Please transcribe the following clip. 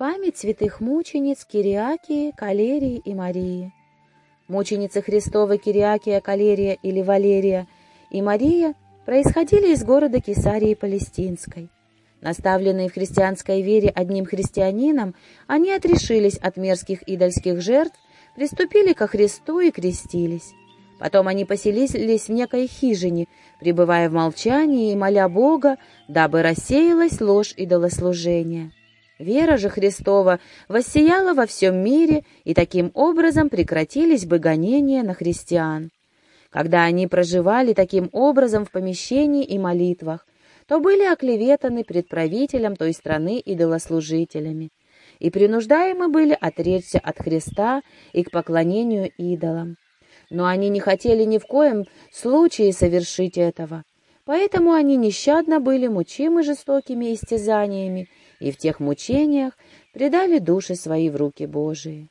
Память святых мучениц Кириакии, Калерии и Марии. Мученицы Христовы Кириакия, Калерия или Валерия и Мария происходили из города Кесарии Палестинской. Наставленные в христианской вере одним христианином, они отрешились от мерзких идольских жертв, приступили ко Христу и крестились. Потом они поселились в некой хижине, пребывая в молчании и моля Бога, дабы рассеялась ложь идолослужения. Вера же Христова воссияла во всем мире, и таким образом прекратились бы гонения на христиан. Когда они проживали таким образом в помещении и молитвах, то были оклеветаны пред правителем той страны идолослужителями и принуждаемы были отречься от Христа и к поклонению идолам но они не хотели ни в коем случае совершить этого. Поэтому они нещадно были мучимы жестокими истязаниями и в тех мучениях предали души свои в руки Божии.